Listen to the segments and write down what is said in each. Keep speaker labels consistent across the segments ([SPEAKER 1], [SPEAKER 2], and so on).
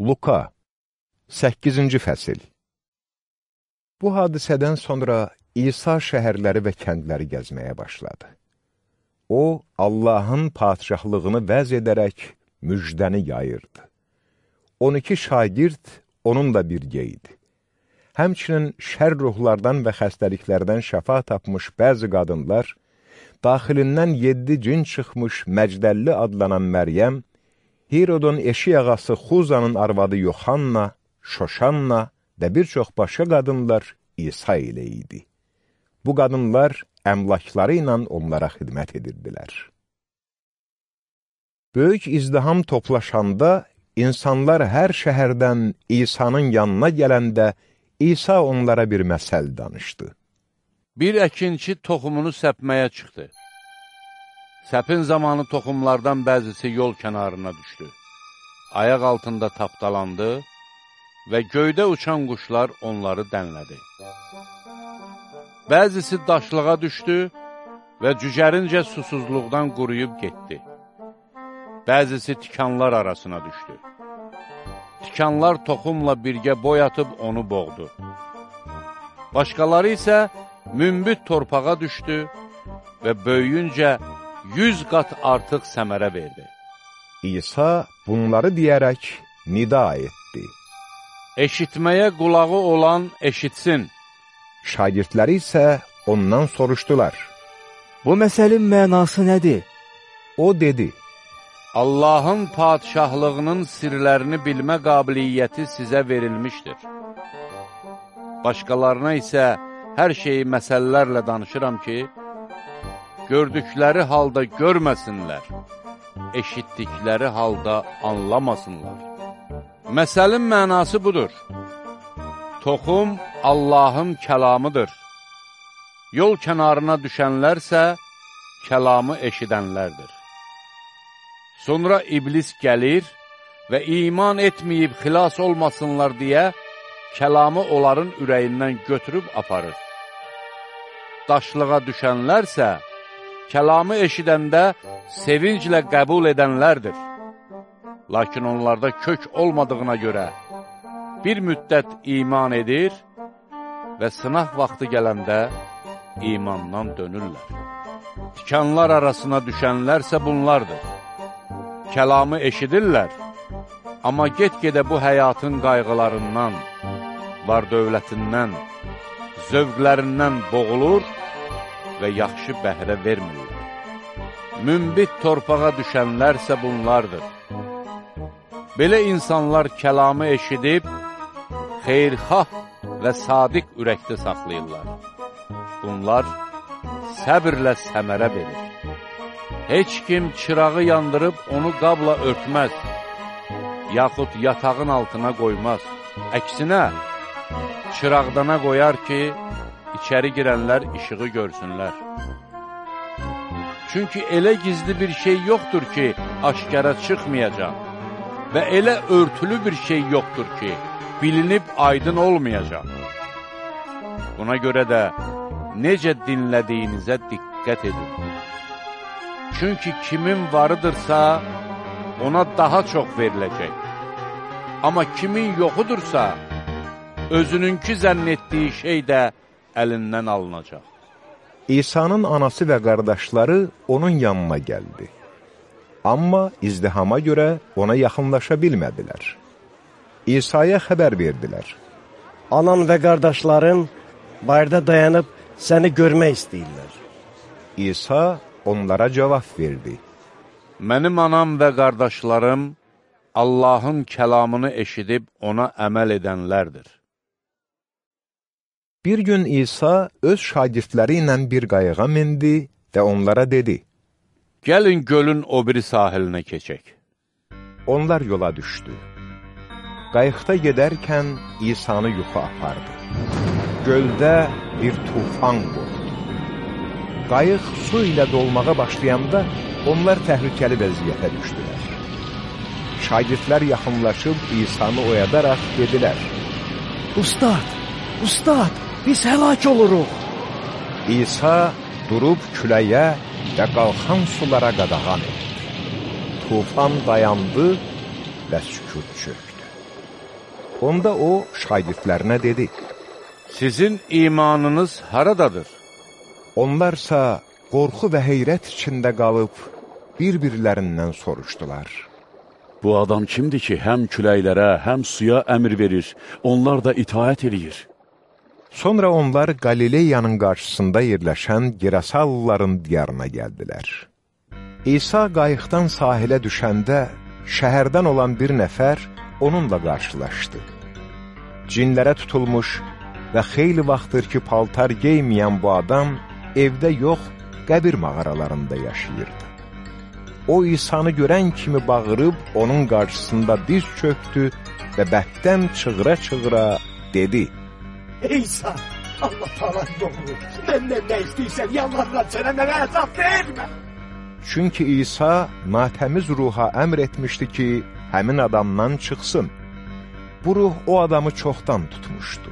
[SPEAKER 1] Luka 8-ci fəsil Bu hadisədən sonra İsa şəhərləri və kəndləri gəzməyə başladı. O, Allahın padişahlığını vəz edərək müjdəni yayırdı. 12 şagird onunla birgə idi. Həmçinin şər ruhlardan və xəstəliklərdən şəfa tapmış bəzi qadınlar, daxilindən yeddi cin çıxmış Məcdəlli adlanan Məryəm, Hirodun eşi ağası Xuzanın arvadı Yoxanna, Şoşanna və bir çox başqa qadınlar İsa ilə idi. Bu qadınlar əmlakları ilə onlara xidmət edirdilər. Böyük izdiham toplaşanda, insanlar hər şəhərdən İsa'nın yanına gələndə, İsa onlara bir məsəl danışdı.
[SPEAKER 2] Bir əkinçi toxumunu səpməyə çıxdı. Səpin zamanı toxumlardan bəzisi yol kənarına düşdü. Ayaq altında tapdalandı və göydə uçan quşlar onları dənlədi. Bəzisi daşlığa düşdü və cücərincə susuzluqdan quruyub getdi. Bəzisi tikanlar arasına düşdü. Tikanlar toxumla birgə boy atıb onu boğdu. Başqaları isə mümbit torpağa düşdü və böyüyüncə yüz qat artıq səmərə verdi.
[SPEAKER 1] İsa bunları deyərək nida etdi.
[SPEAKER 2] Eşitməyə qulağı olan eşitsin.
[SPEAKER 1] Şagirdləri isə ondan soruşdular.
[SPEAKER 3] Bu məsəlin mənası nədir?
[SPEAKER 1] O dedi,
[SPEAKER 2] Allahın padişahlığının sirlərini bilmə qabiliyyəti sizə verilmişdir. Başqalarına isə hər şeyi məsələlərlə danışıram ki, gördükləri halda görməsinlər, eşitdikləri halda anlamasınlar. Məsəlin mənası budur. Toxum Allahın kəlamıdır. Yol kənarına düşənlərsə, kəlamı eşidənlərdir. Sonra iblis gəlir və iman etməyib xilas olmasınlar deyə kəlamı onların ürəyindən götürüb aparır. Daşlığa düşənlərsə, kəlamı eşidəndə sevinclə qəbul edənlərdir. Lakin onlarda kök olmadığına görə bir müddət iman edir və sınaq vaxtı gələndə imandan dönürlər. Tikanlar arasına düşənlərsə bunlardır. Kəlamı eşidirlər, amma get-gedə bu həyatın qayğılarından, var dövlətindən, zövqlərindən boğulur və yaxşı bəhrə vermirlər. Mümbit torpağa düşənlərsə bunlardır. Belə insanlar kəlamı eşidib, xeyrxah və sadiq ürəkdə saxlayırlar. Bunlar səbirlə səmərə verir. Heç kim çırağı yandırıb onu qabla örtməz, yaxud yatağın altına qoymaz. Əksinə, çıraqdana qoyar ki, içəri girənlər işığı görsünlər. Çünki elə gizli bir şey yoxdur ki, aşkara çıxmayacaq və elə örtülü bir şey yoxdur ki, bilinib aydın olmayacaq. Buna görə də necə dinlədiyinizə diqqət edin. Çünki kimin varıdırsa, ona daha çox veriləcək. Amma kimin yoxudursa, özününki zənn etdiyi şey də əlindən alınacaq.
[SPEAKER 1] İsa'nın anası və qardaşları onun yanına gəldi. Amma izdihama görə ona yaxınlaşa bilmədilər. İsa'ya xəbər verdilər.
[SPEAKER 3] Anan və qardaşların bayırda dayanıb səni görmək istəyirlər.
[SPEAKER 1] İsa onlara cavab verdi.
[SPEAKER 2] Mənim anam və qardaşlarım Allahın kəlamını eşidib ona əməl edənlərdir.
[SPEAKER 1] Bir gün İsa öz şagirdləri ilə bir qayığa mindi və onlara dedi,
[SPEAKER 2] Gəlin gölün o biri sahilinə keçək.
[SPEAKER 1] Onlar yola düşdü. Qayıqda gedərkən İsanı yuxu apardı. Göldə bir tufan qopdu. Qayıq su ilə dolmağa başlayanda onlar təhlükəli vəziyyətə düşdülər. Şagirdlər yaxınlaşıb İsanı oyadaraq dedilər,
[SPEAKER 3] Ustad, ustad, biz həlak oluruq.
[SPEAKER 1] İsa durub küləyə və qalxan sulara qadağan etdi. Tufan dayandı və sükut çöktü. Onda o şagirdlərinə dedi,
[SPEAKER 2] Sizin imanınız haradadır?
[SPEAKER 1] Onlarsa qorxu və heyrət içində qalıb, bir-birlərindən soruşdular.
[SPEAKER 4] Bu adam kimdir ki, həm küləklərə, həm suya əmr verir, onlar da itaət eləyir?
[SPEAKER 1] Sonra onlar Qalileyanın qarşısında yerləşən Gerasallıların diyarına gəldilər. İsa qayıqdan sahilə düşəndə, şəhərdən olan bir nəfər onunla qarşılaşdı. Cinlərə tutulmuş və xeyli vaxtdır ki, paltar geyməyən bu adam evdə yox, qəbir mağaralarında yaşayırdı. O, İsanı görən kimi bağırıb, onun qarşısında diz çöktü və bətdən çığıra-çığıra dedi,
[SPEAKER 5] İsa, Allah talan doğru, məndən nə istəyirsən, yalvarıram sənə mənə əzab vermə.
[SPEAKER 1] Çünki İsa natəmiz ruha əmr etmişdi ki, həmin adamdan çıxsın. Bu ruh o adamı çoxdan tutmuşdu.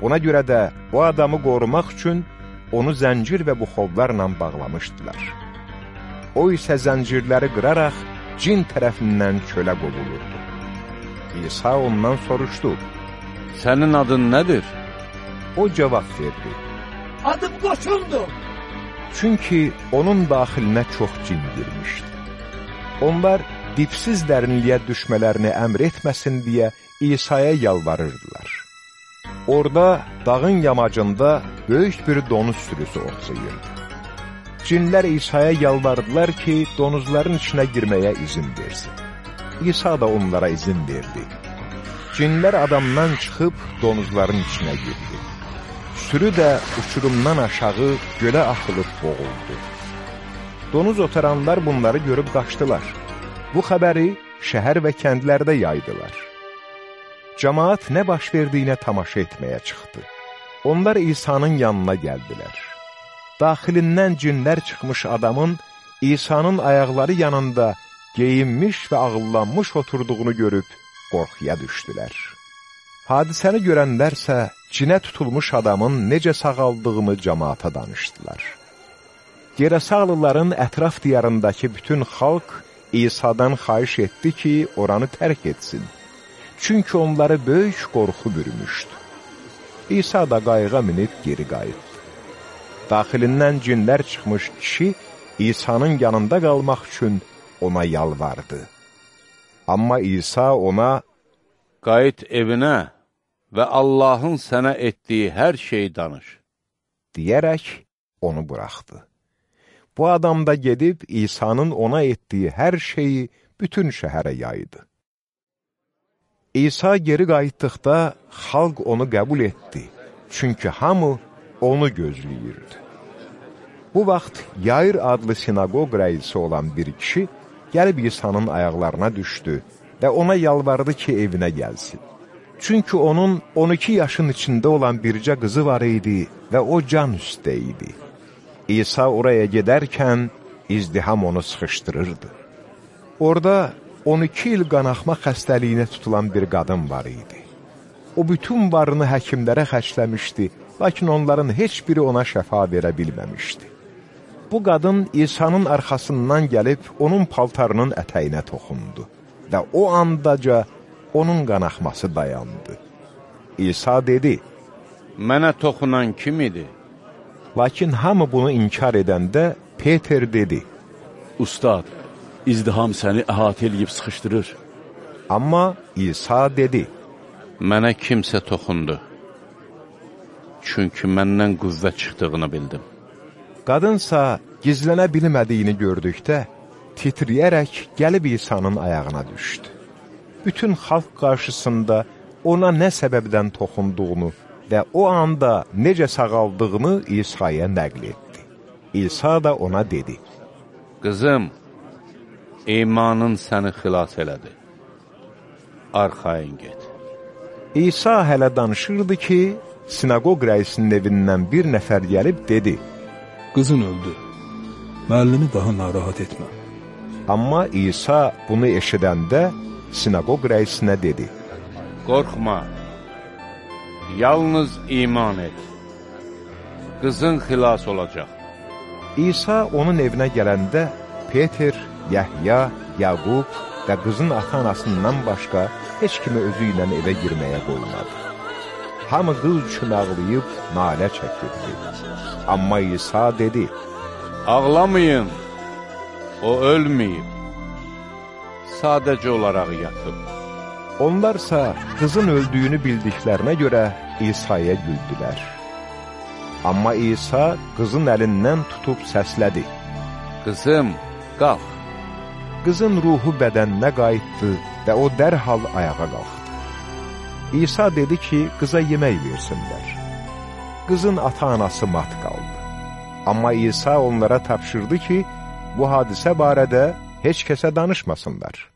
[SPEAKER 1] Buna görə də o adamı qorumaq üçün onu zəncir və buxovlarla bağlamışdılar. O isə zəncirləri qıraraq cin tərəfindən çölə qovulurdu. İsa ondan soruşdu.
[SPEAKER 2] Sənin adın nədir?
[SPEAKER 1] O cavab verdi.
[SPEAKER 5] Adım qoçundur.
[SPEAKER 1] Çünki onun daxilinə çox cin girmişdi. Onlar dipsiz dərinliyə düşmələrini əmr etməsin deyə İsa'ya yalvarırdılar. Orada dağın yamacında böyük bir donuz sürüsü otlayırdı. Cinlər İsa'ya yalvardılar ki, donuzların içinə girməyə izin versin. İsa da onlara izin verdi. Cinlər adamdan çıxıb donuzların içinə girdi. Sürü də uçurumdan aşağı gölə atılıb boğuldu. Donuz otaranlar bunları görüb qaçdılar. Bu xəbəri şəhər və kəndlərdə yaydılar. Cəmaat nə baş verdiyinə tamaşa etməyə çıxdı. Onlar İsa'nın yanına gəldilər. Daxilindən cinlər çıxmış adamın İsa'nın ayaqları yanında geyinmiş və ağıllanmış oturduğunu görüb qorxuya düşdülər. Hadisəni görənlərsə cinə tutulmuş adamın necə sağaldığını cəmaata danışdılar. Gerasaqlıların ətraf diyarındakı bütün xalq İsa'dan xahiş etdi ki, oranı tərk etsin. Çünki onları böyük qorxu bürümüşdü. İsa da qayığa minib geri qayıtdı. Daxilindən cinlər çıxmış kişi İsa'nın yanında qalmaq üçün ona yalvardı. Amma İsa ona,
[SPEAKER 2] Qayıt evinə və Allahın sənə etdiyi hər şeyi danış.
[SPEAKER 1] deyərək onu buraxdı. Bu adam da gedib İsa'nın ona etdiyi hər şeyi bütün şəhərə yaydı. İsa geri qayıtdıqda xalq onu qəbul etdi, çünki hamı onu gözləyirdi. Bu vaxt Yayır adlı sinagog rəisi olan bir kişi gəlib İsa'nın ayaqlarına düşdü və ona yalvardı ki, evinə gəlsin. Çünki onun 12 yaşın içində olan bircə qızı var idi və o can üstə idi. İsa oraya gedərkən izdiham onu sıxışdırırdı. Orada 12 il qanaxma xəstəliyinə tutulan bir qadın var idi. O bütün varını həkimlərə xərcləmişdi, lakin onların heç biri ona şəfa verə bilməmişdi. Bu qadın İsa'nın arxasından gəlib onun paltarının ətəyinə toxundu və o andaca onun qanaxması dayandı. İsa dedi,
[SPEAKER 2] Mənə toxunan kim idi?
[SPEAKER 1] lakin hamı bunu inkar edəndə Peter dedi,
[SPEAKER 4] Ustad, izdiham səni əhatə eləyib sıxışdırır.
[SPEAKER 1] amma İsa dedi,
[SPEAKER 2] Mənə kimsə toxundu. Çünki məndən qüvvə çıxdığını bildim.
[SPEAKER 1] Qadınsa gizlənə bilmədiyini gördükdə, titriyərək gəlib İsa'nın ayağına düşdü. Bütün xalq qarşısında ona nə səbəbdən toxunduğunu və o anda necə sağaldığını İsa'ya nəql etdi. İsa da ona dedi,
[SPEAKER 2] Qızım, imanın səni xilas elədi. Arxayın get.
[SPEAKER 1] İsa hələ danışırdı ki, sinagog rəisinin evindən bir nəfər gəlib dedi,
[SPEAKER 6] Qızın öldü. Müəllimi daha narahat etmə.
[SPEAKER 1] amma İsa bunu eşidəndə sinagog rəisinə dedi,
[SPEAKER 2] Qorxma. Yalnız iman et. Qızın xilas olacaq.
[SPEAKER 1] İsa onun evinə gələndə Peter, Yəhya, Yaqub, və qızın ata-anasından başqa heç kimi özü ilə evə girməyə qoymadı. Hamı qız üçün ağlayıb nalə çəkirdi. Amma İsa dedi,
[SPEAKER 2] Ağlamayın, o ölməyib. Sadəcə olaraq yatıb.
[SPEAKER 1] Onlarsa qızın öldüyünü bildiklərinə görə İsa'ya güldülər. Amma İsa qızın əlindən tutub səslədi.
[SPEAKER 2] Qızım, qalx.
[SPEAKER 1] Qızın ruhu bədəninə qayıtdı və o dərhal ayağa qalxdı. İsa dedi ki, qıza yemək versinlər. Qızın ata-anası mat qaldı. Amma İsa onlara tapşırdı ki, bu hadisə barədə heç kəsə danışmasınlar.